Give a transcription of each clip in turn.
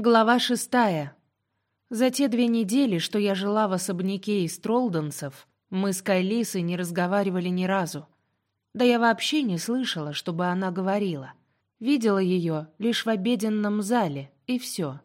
Глава шестая. За те две недели, что я жила в особняке из Тролденсов, мы с Кайлисой не разговаривали ни разу. Да я вообще не слышала, чтобы она говорила. Видела ее лишь в обеденном зале, и все.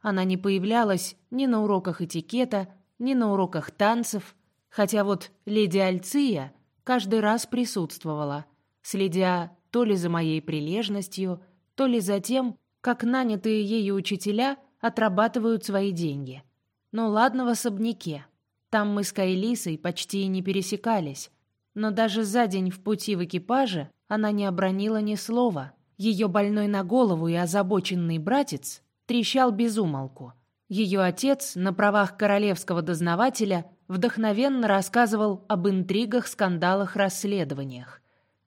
Она не появлялась ни на уроках этикета, ни на уроках танцев, хотя вот леди Альция каждый раз присутствовала, следя то ли за моей прилежностью, то ли за тем, как нанятые ею учителя отрабатывают свои деньги. Ну ладно в особняке. Там мы с Кайлисой почти и не пересекались. Но даже за день в пути в экипаже она не обронила ни слова. Ее больной на голову и озабоченный братец трещал без умолку. Ее отец на правах королевского дознавателя вдохновенно рассказывал об интригах, скандалах, расследованиях.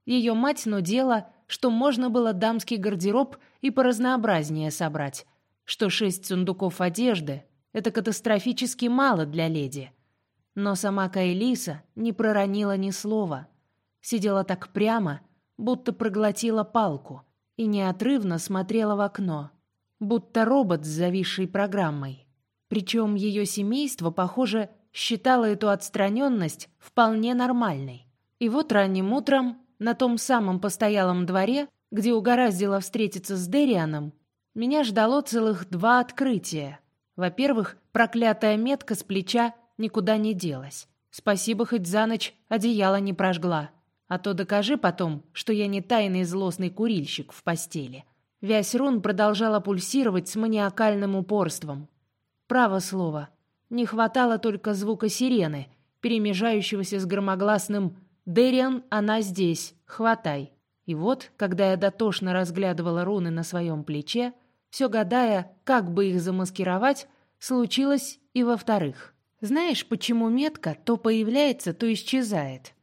Ее мать нудела, что можно было дамский гардероб и поразнообразнее собрать, что шесть сундуков одежды — это катастрофически мало для леди. Но сама Кайлиса не проронила ни слова. Сидела так прямо, будто проглотила палку, и неотрывно смотрела в окно, будто робот с зависшей программой. Причем ее семейство, похоже, считало эту отстраненность вполне нормальной. И вот ранним утром на том самом постоялом дворе где угораздило встретиться с Дерианом, меня ждало целых два открытия. Во-первых, проклятая метка с плеча никуда не делась. Спасибо, хоть за ночь одеяло не прожгла. А то докажи потом, что я не тайный злостный курильщик в постели. Вязь рун продолжала пульсировать с маниакальным упорством. Право слово. Не хватало только звука сирены, перемежающегося с громогласным «Дериан, она здесь, хватай». И вот, когда я дотошно разглядывала руны на своем плече, все гадая, как бы их замаскировать, случилось и во-вторых. Знаешь, почему метка то появляется, то исчезает?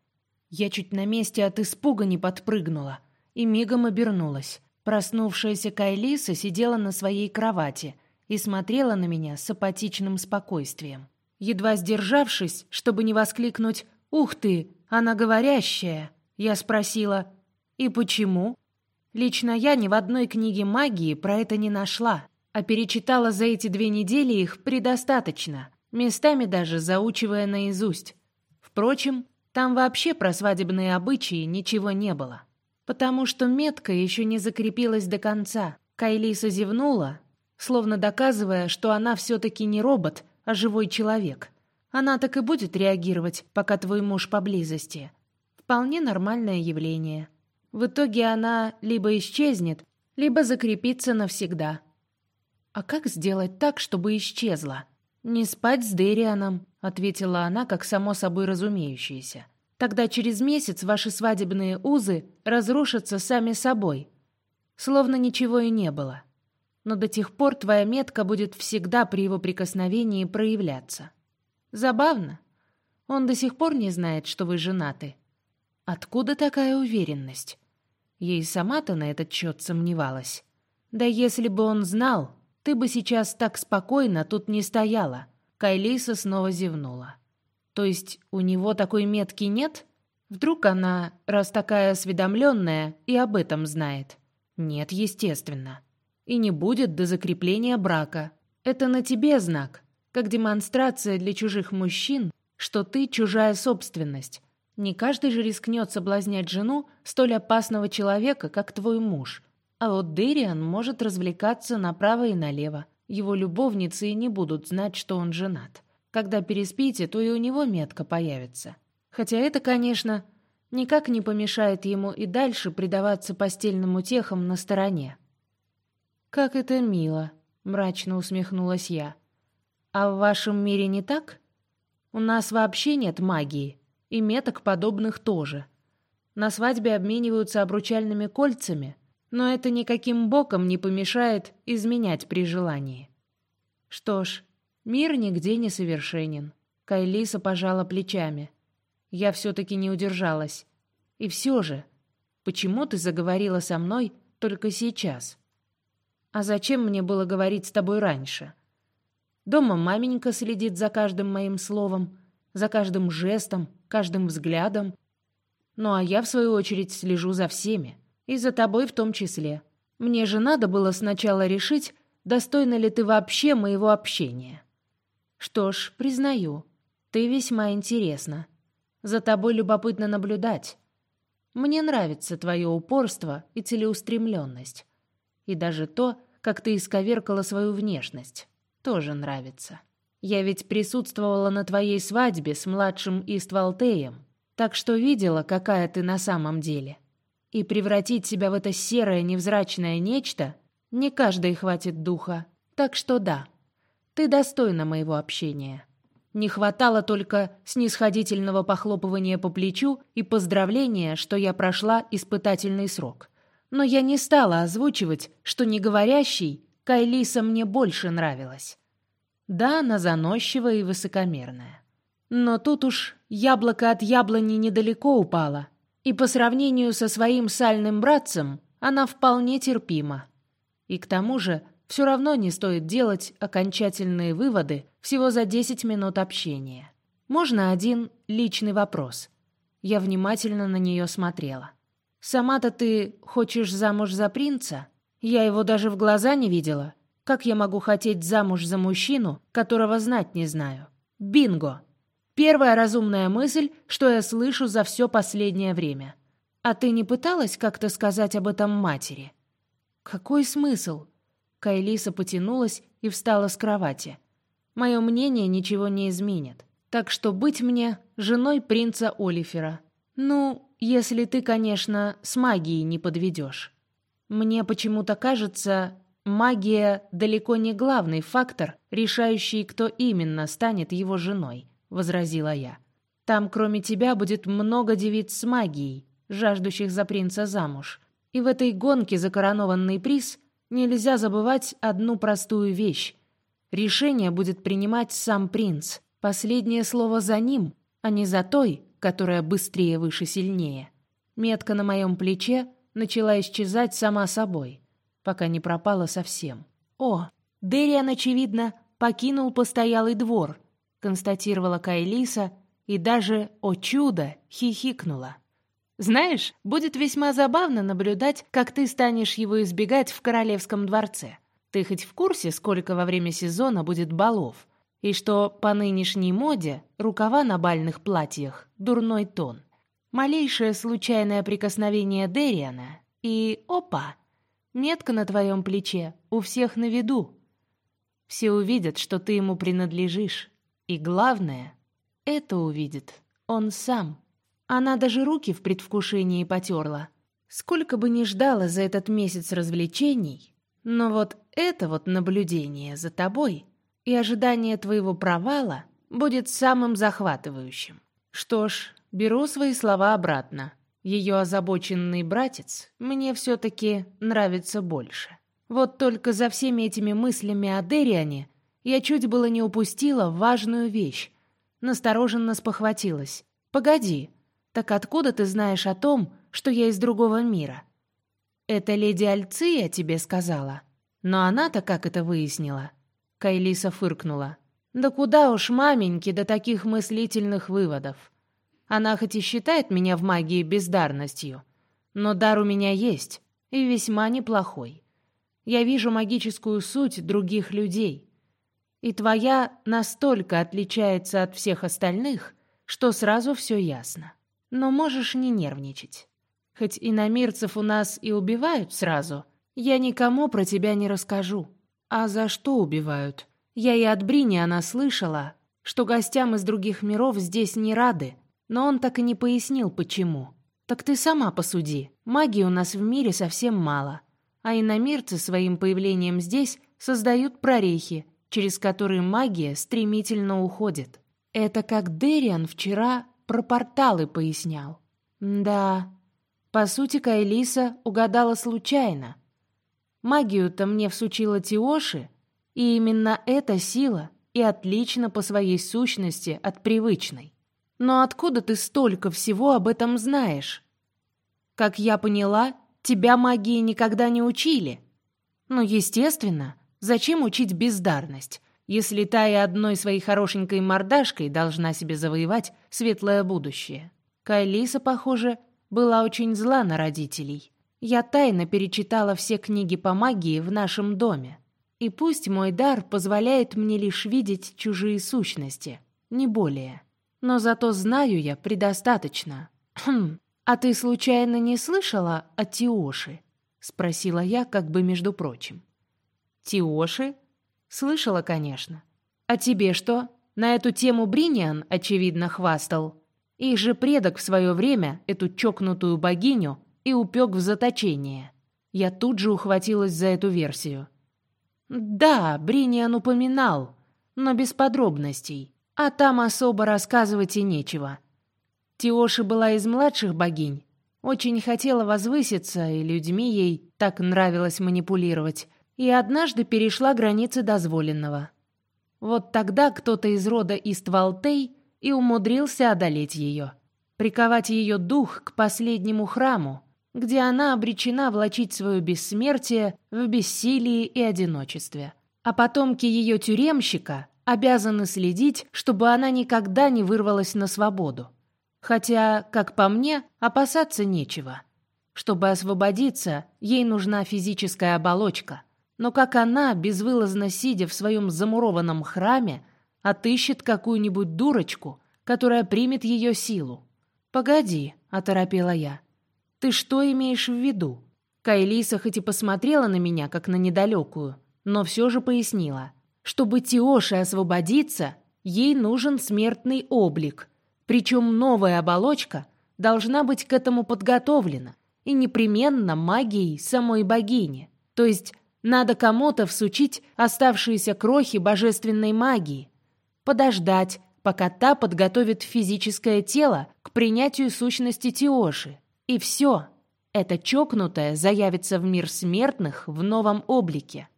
Я чуть на месте от испуга не подпрыгнула и мигом обернулась. Проснувшаяся Кайлиса сидела на своей кровати и смотрела на меня с апатичным спокойствием. Едва сдержавшись, чтобы не воскликнуть «Ух ты, она говорящая!», я спросила и почему? Лично я ни в одной книге магии про это не нашла, а перечитала за эти две недели их предостаточно, местами даже заучивая наизусть. Впрочем, там вообще про свадебные обычаи ничего не было. Потому что метка еще не закрепилась до конца. Кайлиса зевнула, словно доказывая, что она все-таки не робот, а живой человек. Она так и будет реагировать, пока твой муж поблизости. Вполне нормальное явление. В итоге она либо исчезнет, либо закрепится навсегда. А как сделать так, чтобы исчезла? Не спать с Дерианом, ответила она, как само собой разумеющееся. Тогда через месяц ваши свадебные узы разрушатся сами собой, словно ничего и не было. Но до тех пор твоя метка будет всегда при его прикосновении проявляться. Забавно. Он до сих пор не знает, что вы женаты. Откуда такая уверенность? Ей сама-то на этот счет сомневалась. Да если бы он знал, ты бы сейчас так спокойно тут не стояла. Кайлиса снова зевнула. То есть у него такой метки нет? Вдруг она, раз такая осведомленная, и об этом знает? Нет, естественно. И не будет до закрепления брака. Это на тебе знак, как демонстрация для чужих мужчин, что ты чужая собственность, не каждый же рискнет соблазнять жену столь опасного человека, как твой муж. А вот Дэриан может развлекаться направо и налево. Его любовницы и не будут знать, что он женат. Когда переспите, то и у него метка появится. Хотя это, конечно, никак не помешает ему и дальше предаваться постельным утехам на стороне. «Как это мило!» — мрачно усмехнулась я. «А в вашем мире не так? У нас вообще нет магии». И меток подобных тоже. На свадьбе обмениваются обручальными кольцами, но это никаким боком не помешает изменять при желании. Что ж, мир нигде не совершенен. Кайлиса пожала плечами. Я все-таки не удержалась. И все же, почему ты заговорила со мной только сейчас? А зачем мне было говорить с тобой раньше? Дома маменька следит за каждым моим словом, за каждым жестом, каждым взглядом. Ну а я, в свою очередь, слежу за всеми. И за тобой в том числе. Мне же надо было сначала решить, достойна ли ты вообще моего общения. Что ж, признаю, ты весьма интересна. За тобой любопытно наблюдать. Мне нравится твое упорство и целеустремленность. И даже то, как ты исковеркала свою внешность, тоже нравится. Я ведь присутствовала на твоей свадьбе с младшим Иствалтеем, так что видела, какая ты на самом деле. И превратить себя в это серое невзрачное нечто не каждой хватит духа. Так что да, ты достойна моего общения. Не хватало только снисходительного похлопывания по плечу и поздравления, что я прошла испытательный срок. Но я не стала озвучивать, что неговорящий Кайлиса мне больше нравилась. Да, она заносчивая и высокомерная. Но тут уж яблоко от яблони недалеко упало, и по сравнению со своим сальным братцем она вполне терпима. И к тому же все равно не стоит делать окончательные выводы всего за 10 минут общения. Можно один личный вопрос. Я внимательно на нее смотрела. «Сама-то ты хочешь замуж за принца? Я его даже в глаза не видела. Как я могу хотеть замуж за мужчину, которого знать не знаю? Бинго!» Первая разумная мысль, что я слышу за все последнее время. А ты не пыталась как-то сказать об этом матери? Какой смысл? Кайлиса потянулась и встала с кровати. Мое мнение ничего не изменит. Так что быть мне женой принца Олифера. Ну, если ты, конечно, с магией не подведешь. Мне почему-то кажется, магия далеко не главный фактор, решающий, кто именно станет его женой. — возразила я. «Там, кроме тебя, будет много девиц с магией, жаждущих за принца замуж. И в этой гонке за коронованный приз нельзя забывать одну простую вещь. Решение будет принимать сам принц. Последнее слово за ним, а не за той, которая быстрее, выше, сильнее. Метка на моем плече начала исчезать сама собой, пока не пропала совсем. О, Дериан, очевидно, покинул постоялый двор — констатировала Кайлиса и даже, о чудо, хихикнула. «Знаешь, будет весьма забавно наблюдать, как ты станешь его избегать в королевском дворце. Ты хоть в курсе, сколько во время сезона будет балов? И что по нынешней моде рукава на бальных платьях — дурной тон. Малейшее случайное прикосновение Дериана и — опа! Метка на твоем плече, у всех на виду. Все увидят, что ты ему принадлежишь. И главное, это увидит он сам. Она даже руки в предвкушении потерла. Сколько бы ни ждала за этот месяц развлечений, но вот это вот наблюдение за тобой и ожидание твоего провала будет самым захватывающим. Что ж, беру свои слова обратно. Ее озабоченный братец мне все-таки нравится больше. Вот только за всеми этими мыслями о Дериане я чуть было не упустила важную вещь. Настороженно спохватилась. «Погоди, так откуда ты знаешь о том, что я из другого мира?» «Это леди Альция тебе сказала?» «Но она-то как это выяснила?» Кайлиса фыркнула. «Да куда уж маменьки до таких мыслительных выводов? Она хоть и считает меня в магии бездарностью, но дар у меня есть, и весьма неплохой. Я вижу магическую суть других людей, и твоя настолько отличается от всех остальных, что сразу все ясно. Но можешь не нервничать. Хоть иномирцев у нас и убивают сразу, я никому про тебя не расскажу. А за что убивают? Я и от Бриниана слышала, что гостям из других миров здесь не рады, но он так и не пояснил, почему. Так ты сама посуди. Магии у нас в мире совсем мало, а иномирцы своим появлением здесь создают прорехи, через которые магия стремительно уходит. Это как Дериан вчера про порталы пояснял. Да, по сути, Кайлиса угадала случайно. Магию-то мне всучила Тиоши, и именно эта сила и отлично по своей сущности от привычной. Но откуда ты столько всего об этом знаешь? Как я поняла, тебя магии никогда не учили. Ну, естественно, Зачем учить бездарность, если та и одной своей хорошенькой мордашкой должна себе завоевать светлое будущее? Кайлиса, похоже, была очень зла на родителей. Я тайно перечитала все книги по магии в нашем доме. И пусть мой дар позволяет мне лишь видеть чужие сущности, не более. Но зато знаю я предостаточно. Хм, а ты случайно не слышала о Тиоши? Спросила я, как бы между прочим. Тиоши? Слышала, конечно. А тебе что? На эту тему Бриниан, очевидно, хвастал. Их же предок в свое время, эту чокнутую богиню, и упек в заточение. Я тут же ухватилась за эту версию. Да, Бриниан упоминал, но без подробностей. А там особо рассказывать и нечего. Тиоши была из младших богинь, очень хотела возвыситься, и людьми ей так нравилось манипулировать, и однажды перешла границы дозволенного. Вот тогда кто-то из рода Иствалтей и умудрился одолеть ее, приковать ее дух к последнему храму, где она обречена влачить свое бессмертие в бессилии и одиночестве. А потомки ее тюремщика обязаны следить, чтобы она никогда не вырвалась на свободу. Хотя, как по мне, опасаться нечего. Чтобы освободиться, ей нужна физическая оболочка. Но как она, безвылазно сидя в своем замурованном храме, отыщет какую-нибудь дурочку, которая примет ее силу? «Погоди», — оторопела я. «Ты что имеешь в виду?» Кайлиса хоть и посмотрела на меня, как на недалекую, но все же пояснила. Чтобы Тиоши освободиться, ей нужен смертный облик, причем новая оболочка должна быть к этому подготовлена, и непременно магией самой богини. То есть надо кому-то всучить оставшиеся крохи божественной магии, подождать, пока та подготовит физическое тело к принятию сущности Тиоши. И все. Это чокнутое заявится в мир смертных в новом облике.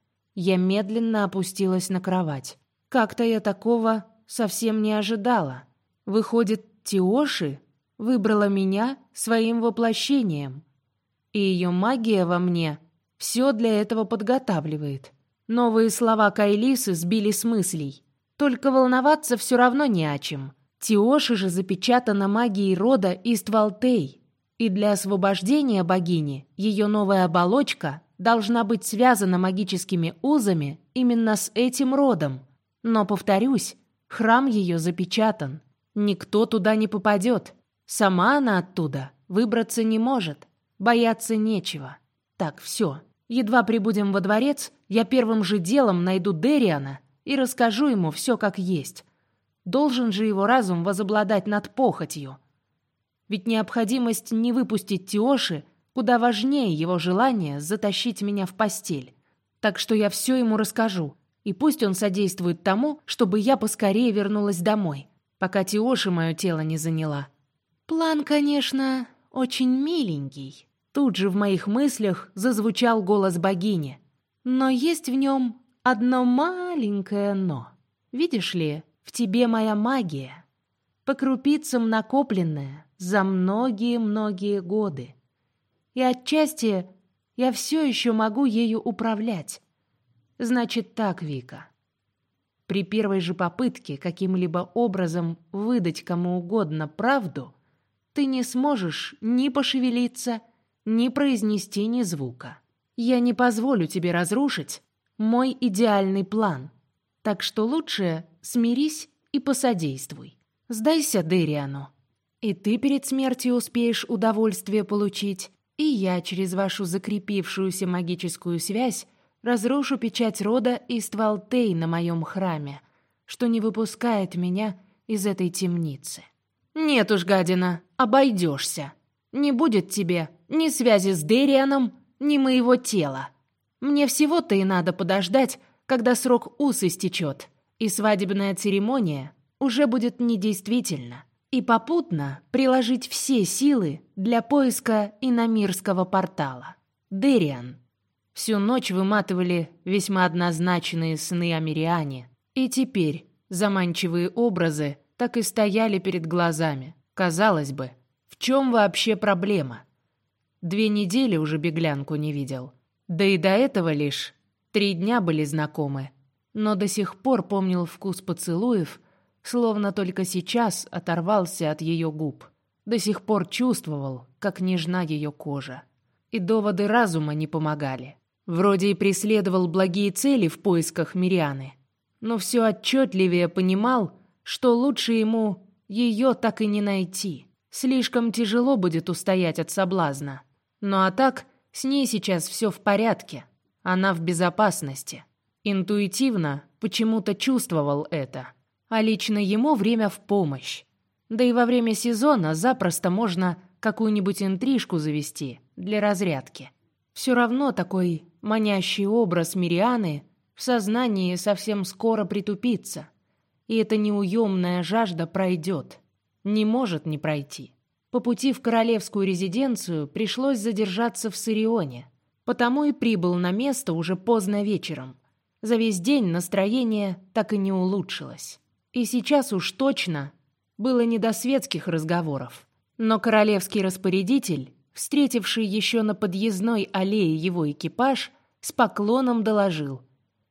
Я медленно опустилась на кровать. Как-то я такого совсем не ожидала. Выходит, Тиоши выбрала меня своим воплощением. И ее магия во мне все для этого подготавливает. Новые слова Кайлисы сбили с мыслей. Только волноваться все равно не о чем. Тиоши же запечатана магией рода Иствалтей. И для освобождения богини ее новая оболочка должна быть связана магическими узами именно с этим родом. Но, повторюсь, храм ее запечатан. Никто туда не попадет. Сама она оттуда выбраться не может. Бояться нечего. Так, все. Едва прибудем во дворец, я первым же делом найду Дериана и расскажу ему все как есть. Должен же его разум возобладать над похотью. Ведь необходимость не выпустить Тиоши Куда важнее его желание затащить меня в постель. Так что я все ему расскажу. И пусть он содействует тому, чтобы я поскорее вернулась домой, пока Тиоши мое тело не заняла. План, конечно, очень миленький. Тут же в моих мыслях зазвучал голос богини. Но есть в нем одно маленькое «но». Видишь ли, в тебе моя магия, по крупицам накопленная за многие-многие годы и отчасти я все еще могу ею управлять. Значит так, Вика. При первой же попытке каким-либо образом выдать кому угодно правду, ты не сможешь ни пошевелиться, ни произнести ни звука. Я не позволю тебе разрушить мой идеальный план. Так что лучше смирись и посодействуй. Сдайся Дериану. И ты перед смертью успеешь удовольствие получить, и я через вашу закрепившуюся магическую связь разрушу печать рода Иствалтей на моем храме, что не выпускает меня из этой темницы. Нет уж, гадина, обойдешься. Не будет тебе ни связи с Дерианом, ни моего тела. Мне всего-то и надо подождать, когда срок ус истечет, и свадебная церемония уже будет недействительна и попутно приложить все силы для поиска иномирского портала. Дериан. Всю ночь выматывали весьма однозначные сны о Мириане, и теперь заманчивые образы так и стояли перед глазами. Казалось бы, в чем вообще проблема? Две недели уже беглянку не видел. Да и до этого лишь три дня были знакомы. Но до сих пор помнил вкус поцелуев словно только сейчас оторвался от ее губ. До сих пор чувствовал, как нежна ее кожа. И доводы разума не помогали. Вроде и преследовал благие цели в поисках Мирианы, но все отчетливее понимал, что лучше ему ее так и не найти. Слишком тяжело будет устоять от соблазна. Ну а так, с ней сейчас все в порядке. Она в безопасности. Интуитивно почему-то чувствовал это. А лично ему время в помощь. Да и во время сезона запросто можно какую-нибудь интрижку завести для разрядки. Все равно такой манящий образ Мирианы в сознании совсем скоро притупится, и эта неуемная жажда пройдет. Не может не пройти. По пути в королевскую резиденцию пришлось задержаться в Сирионе, потому и прибыл на место уже поздно вечером. За весь день настроение так и не улучшилось. И сейчас уж точно было не до светских разговоров. Но королевский распорядитель, встретивший еще на подъездной аллее его экипаж, с поклоном доложил.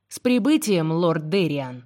«С прибытием, лорд Дериан!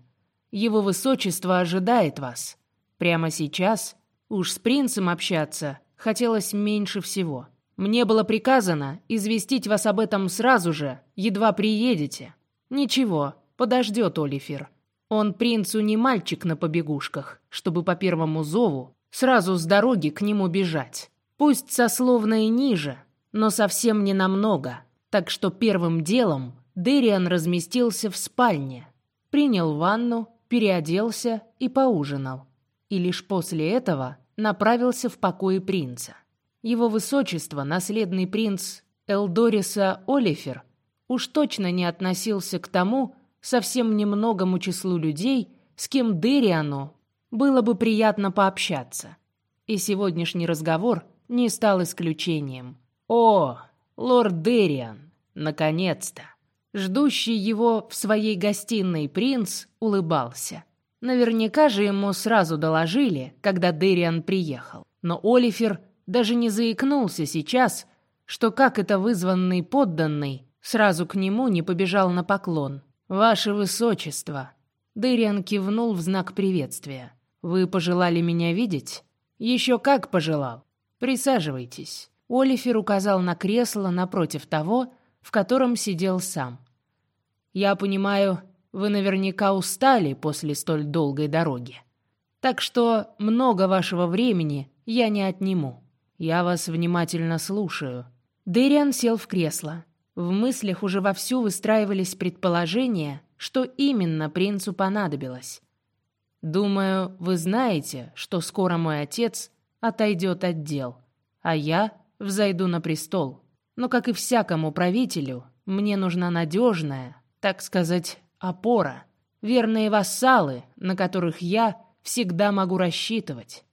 Его высочество ожидает вас. Прямо сейчас уж с принцем общаться хотелось меньше всего. Мне было приказано известить вас об этом сразу же, едва приедете. Ничего, подождет Олифер. Он принцу не мальчик на побегушках, чтобы по первому зову сразу с дороги к нему бежать. Пусть сословно и ниже, но совсем не намного. Так что первым делом Дериан разместился в спальне, принял ванну, переоделся и поужинал. И лишь после этого направился в покои принца. Его высочество, наследный принц Элдориса Олифер, уж точно не относился к тому совсем немногому числу людей, с кем Дериану было бы приятно пообщаться. И сегодняшний разговор не стал исключением. О, лорд Дериан, наконец-то! Ждущий его в своей гостиной принц улыбался. Наверняка же ему сразу доложили, когда Дериан приехал. Но Олифер даже не заикнулся сейчас, что как это вызванный подданный сразу к нему не побежал на поклон. «Ваше Высочество!» Дериан кивнул в знак приветствия. «Вы пожелали меня видеть?» «Еще как пожелал. Присаживайтесь». Олифер указал на кресло напротив того, в котором сидел сам. «Я понимаю, вы наверняка устали после столь долгой дороги. Так что много вашего времени я не отниму. Я вас внимательно слушаю». Дэриан сел в кресло. В мыслях уже вовсю выстраивались предположения, что именно принцу понадобилось. «Думаю, вы знаете, что скоро мой отец отойдет от дел, а я взойду на престол. Но, как и всякому правителю, мне нужна надежная, так сказать, опора, верные вассалы, на которых я всегда могу рассчитывать.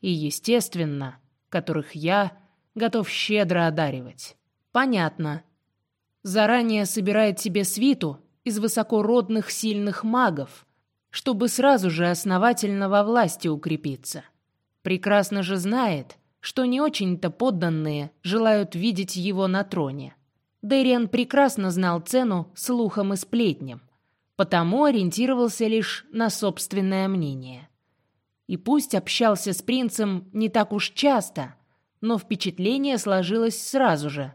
И, естественно, которых я готов щедро одаривать. Понятно. Заранее собирает себе свиту из высокородных сильных магов, чтобы сразу же основательно во власти укрепиться. Прекрасно же знает, что не очень-то подданные желают видеть его на троне. Дэриан прекрасно знал цену слухам и сплетням, потому ориентировался лишь на собственное мнение. И пусть общался с принцем не так уж часто, но впечатление сложилось сразу же.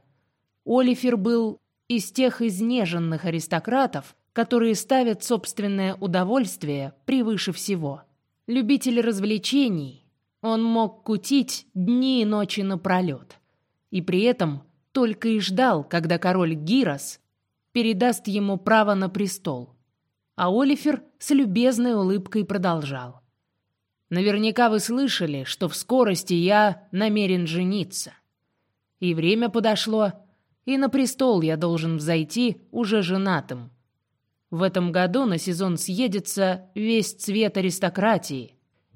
Олифер был из тех изнеженных аристократов, которые ставят собственное удовольствие превыше всего. Любитель развлечений, он мог кутить дни и ночи напролет. И при этом только и ждал, когда король Гирос передаст ему право на престол. А Олифер с любезной улыбкой продолжал. «Наверняка вы слышали, что в скорости я намерен жениться. И время подошло, и на престол я должен взойти уже женатым. В этом году на сезон съедется весь цвет аристократии.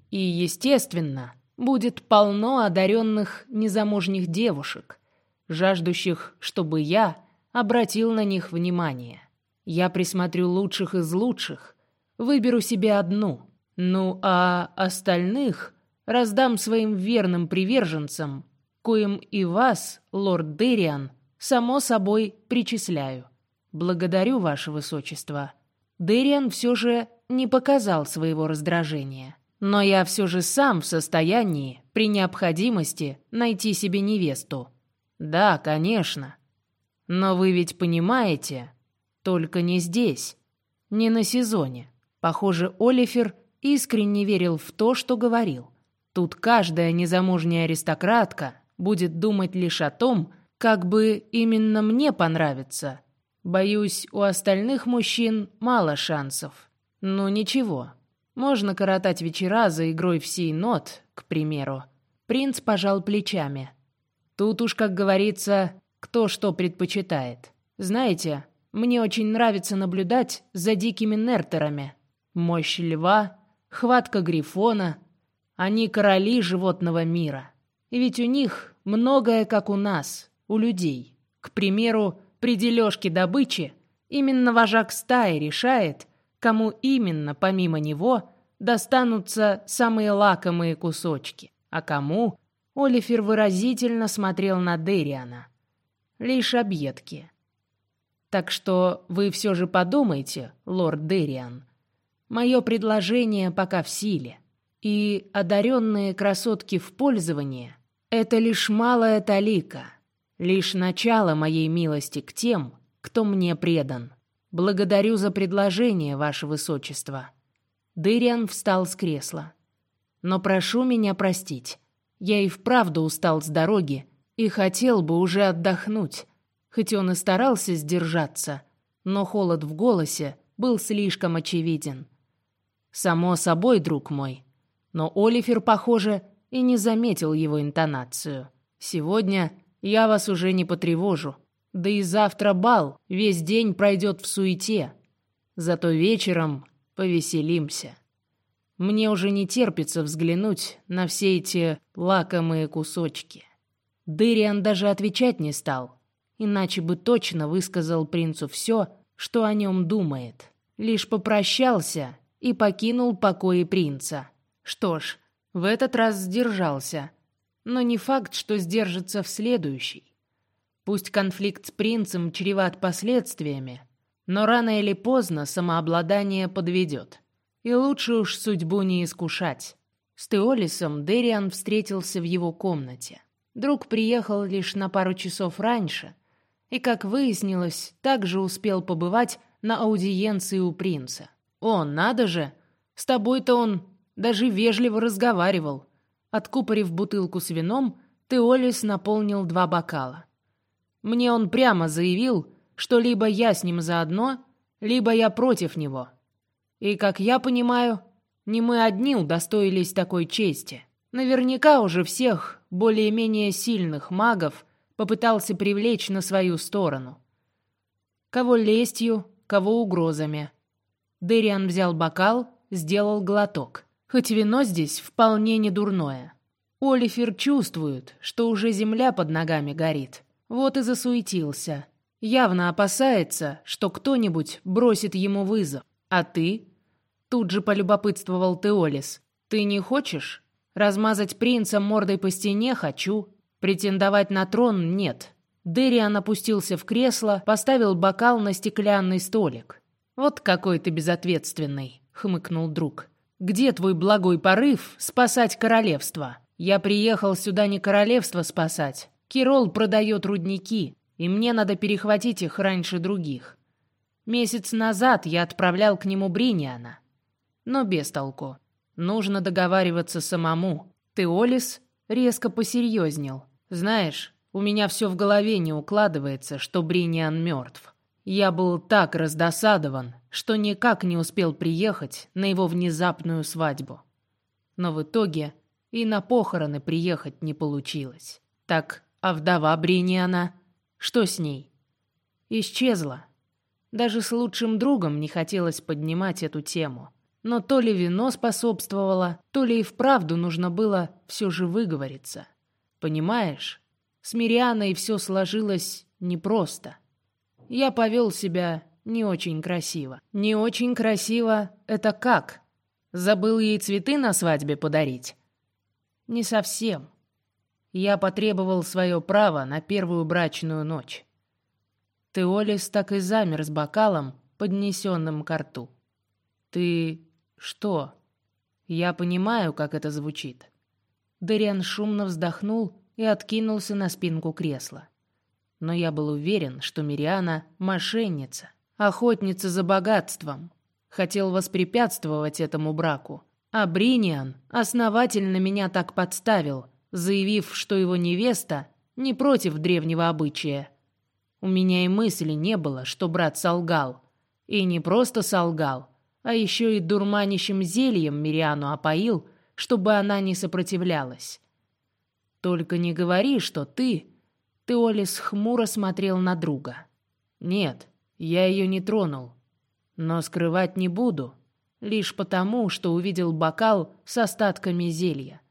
И, естественно, будет полно одаренных незамужних девушек, жаждущих, чтобы я обратил на них внимание. Я присмотрю лучших из лучших, выберу себе одну, ну а остальных раздам своим верным приверженцам, коим и вас, лорд Дериан, само собой причисляю. Благодарю, ваше высочество. Дериан все же не показал своего раздражения. Но я все же сам в состоянии, при необходимости, найти себе невесту. Да, конечно. Но вы ведь понимаете, только не здесь, не на сезоне. Похоже, Олифер искренне верил в то, что говорил. Тут каждая незамужняя аристократка будет думать лишь о том, как бы именно мне понравится. Боюсь, у остальных мужчин мало шансов. Ну ничего, можно коротать вечера за игрой в сей-нот, к примеру. Принц пожал плечами. Тут уж, как говорится, кто что предпочитает. Знаете, мне очень нравится наблюдать за дикими нертерами. Мощь льва, хватка грифона. Они короли животного мира. И ведь у них многое, как у нас, у людей. К примеру, при дележке добычи именно вожак стаи решает, кому именно, помимо него, достанутся самые лакомые кусочки, а кому Олифер выразительно смотрел на Дериана. Лишь объедки. Так что вы все же подумайте, лорд Дериан. Мое предложение пока в силе. И одаренные красотки в пользовании — это лишь малая талика, лишь начало моей милости к тем, кто мне предан. Благодарю за предложение, ваше высочество. Дериан встал с кресла. Но прошу меня простить. Я и вправду устал с дороги и хотел бы уже отдохнуть, хоть он и старался сдержаться, но холод в голосе был слишком очевиден. Само собой, друг мой. Но Олифер, похоже, и не заметил его интонацию. Сегодня я вас уже не потревожу. Да и завтра бал, весь день пройдет в суете. Зато вечером повеселимся. Мне уже не терпится взглянуть на все эти лакомые кусочки. Дыриан даже отвечать не стал, иначе бы точно высказал принцу все, что о нем думает. Лишь попрощался и покинул покои принца. Что ж, в этот раз сдержался, но не факт, что сдержится в следующий. Пусть конфликт с принцем чреват последствиями, но рано или поздно самообладание подведет. И лучше уж судьбу не искушать. С Теолисом Дериан встретился в его комнате. Друг приехал лишь на пару часов раньше, и, как выяснилось, также успел побывать на аудиенции у принца. «О, надо же! С тобой-то он даже вежливо разговаривал». Откупорив бутылку с вином, Теолис наполнил два бокала. Мне он прямо заявил, что либо я с ним заодно, либо я против него. И, как я понимаю, не мы одни удостоились такой чести. Наверняка уже всех более-менее сильных магов попытался привлечь на свою сторону. Кого лестью, кого угрозами. Дериан взял бокал, сделал глоток. Хоть вино здесь вполне не дурное. Олифер чувствует, что уже земля под ногами горит. Вот и засуетился. Явно опасается, что кто-нибудь бросит ему вызов. А ты? Тут же полюбопытствовал Теолис. Ты не хочешь? Размазать принца мордой по стене хочу. Претендовать на трон нет. Дериан опустился в кресло, поставил бокал на стеклянный столик. «Вот какой ты безответственный», — хмыкнул друг. «Где твой благой порыв спасать королевство? Я приехал сюда не королевство спасать. Кирол продает рудники, и мне надо перехватить их раньше других. Месяц назад я отправлял к нему Бриниана. Но без толку. Нужно договариваться самому. Теолис резко посерьезнел. Знаешь, у меня все в голове не укладывается, что Бриниан мертв. Я был так раздосадован, что никак не успел приехать на его внезапную свадьбу. Но в итоге и на похороны приехать не получилось. Так, а вдова Бриниана, что с ней? Исчезла. Даже с лучшим другом не хотелось поднимать эту тему. Но то ли вино способствовало, то ли и вправду нужно было все же выговориться. Понимаешь, с Мирианой все сложилось непросто. Я повел себя не очень красиво. Не очень красиво — это как? Забыл ей цветы на свадьбе подарить? Не совсем. Я потребовал свое право на первую брачную ночь. Теолис так и замер с бокалом, поднесенным к рту. «Ты «Что?» «Я понимаю, как это звучит». Дыриан шумно вздохнул и откинулся на спинку кресла. Но я был уверен, что Мириана — мошенница, охотница за богатством. Хотел воспрепятствовать этому браку. А Бриниан основательно меня так подставил, заявив, что его невеста не против древнего обычая. У меня и мысли не было, что брат солгал. И не просто солгал, а еще и дурманящим зельем Мириану опоил, чтобы она не сопротивлялась. Только не говори, что ты... Теолис хмуро смотрел на друга. Нет, я ее не тронул. Но скрывать не буду, лишь потому, что увидел бокал с остатками зелья.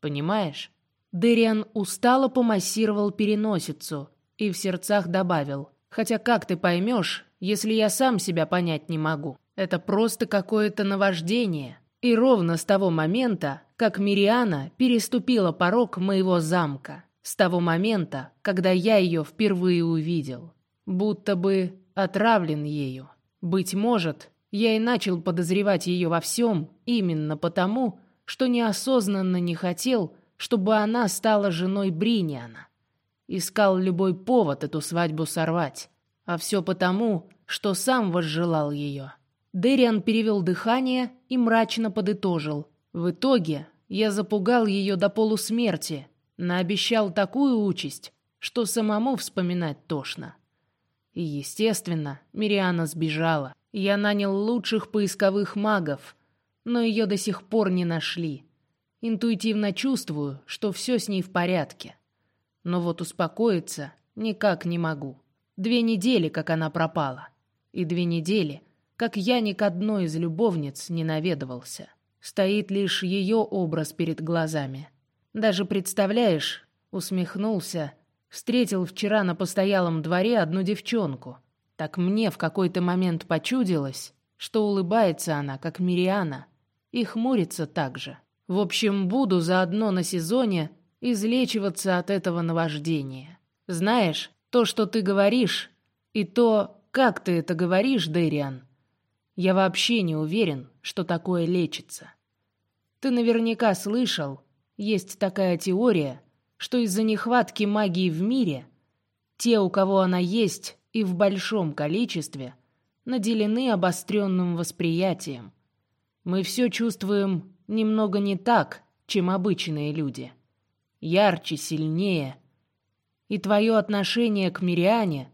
Понимаешь? Дериан устало помассировал переносицу и в сердцах добавил: "Хотя как ты поймешь, если я сам себя понять не могу? Это просто какое-то наваждение". И ровно с того момента, как Мириана переступила порог моего замка, с того момента, когда я ее впервые увидел, будто бы отравлен ею. Быть может, я и начал подозревать ее во всем именно потому, что неосознанно не хотел, чтобы она стала женой Бриниана. Искал любой повод эту свадьбу сорвать, а все потому, что сам возжелал ее. Дэриан перевел дыхание и мрачно подытожил. В итоге я запугал ее до полусмерти, наобещал такую участь, что самому вспоминать тошно. И, естественно, Мириана сбежала. Я нанял лучших поисковых магов, но ее до сих пор не нашли. Интуитивно чувствую, что все с ней в порядке. Но вот успокоиться никак не могу. Две недели, как она пропала. И две недели, как я ни к одной из любовниц не наведывался. Стоит лишь ее образ перед глазами. Даже представляешь, усмехнулся, встретил вчера на постоялом дворе одну девчонку. Так мне в какой-то момент почудилось, что улыбается она, как Мириана, и хмурится так же. В общем, буду заодно на сезоне излечиваться от этого наваждения. Знаешь, то, что ты говоришь, и то, как ты это говоришь, Дэриан, я вообще не уверен, что такое лечится. Ты наверняка слышал, есть такая теория, что из-за нехватки магии в мире те, у кого она есть и в большом количестве, наделены обостренным восприятием. Мы все чувствуем немного не так, чем обычные люди. Ярче, сильнее. И твое отношение к Мириане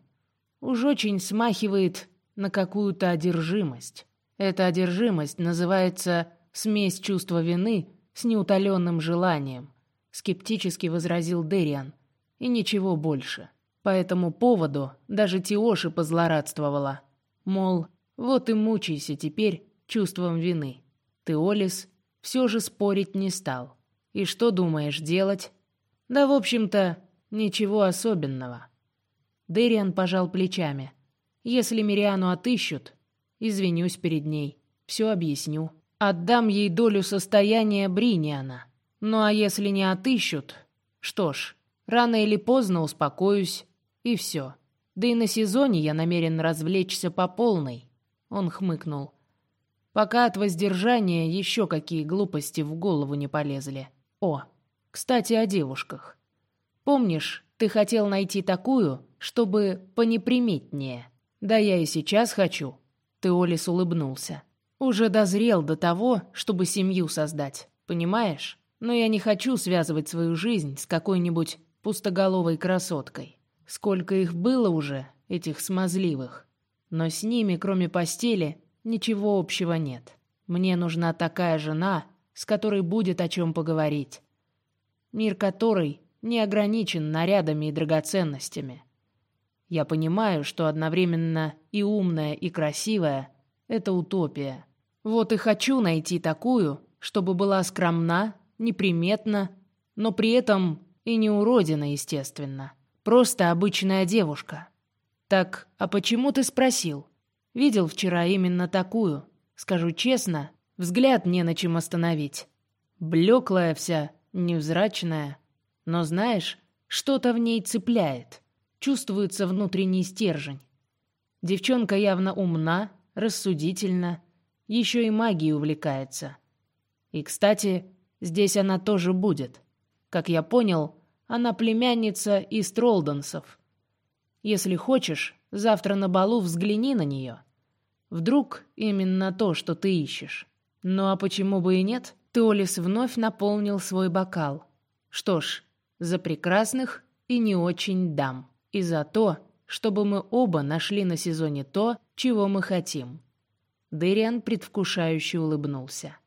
уж очень смахивает на какую-то одержимость. Эта одержимость называется смесь чувства вины с неутоленным желанием, скептически возразил Дериан. И ничего больше. По этому поводу даже Тиоши позлорадствовала. Мол, вот и мучайся теперь чувством вины. Теолис все же спорить не стал. И что думаешь делать? Да, в общем-то, ничего особенного. Дериан пожал плечами. Если Мириану отыщут, извинюсь перед ней, все объясню. Отдам ей долю состояния Бриниана. Ну а если не отыщут, что ж, рано или поздно успокоюсь, и все. Да и на сезоне я намерен развлечься по полной. Он хмыкнул. Пока от воздержания еще какие глупости в голову не полезли. О, кстати, о девушках. Помнишь, ты хотел найти такую, чтобы понеприметнее? Да я и сейчас хочу. Теолис улыбнулся. Уже дозрел до того, чтобы семью создать, понимаешь? Но я не хочу связывать свою жизнь с какой-нибудь пустоголовой красоткой. Сколько их было уже, этих смазливых. Но с ними, кроме постели, ничего общего нет. Мне нужна такая жена, с которой будет о чем поговорить. Мир которой не ограничен нарядами и драгоценностями. Я понимаю, что одновременно и умная, и красивая — это утопия. Вот и хочу найти такую, чтобы была скромна, неприметна, но при этом и не уродина, естественно. Просто обычная девушка. Так, а почему ты спросил? Видел вчера именно такую. Скажу честно, взгляд не на чем остановить. Блеклая вся, невзрачная. Но знаешь, что-то в ней цепляет. Чувствуется внутренний стержень. Девчонка явно умна, рассудительна, еще и магией увлекается. И, кстати, здесь она тоже будет. Как я понял, она племянница из Тролденсов. Если хочешь, завтра на балу взгляни на нее. Вдруг именно то, что ты ищешь. Ну а почему бы и нет? Толис вновь наполнил свой бокал. Что ж, за прекрасных и не очень дам. И за то, чтобы мы оба нашли на сезоне то, чего мы хотим. Дэриан предвкушающе улыбнулся.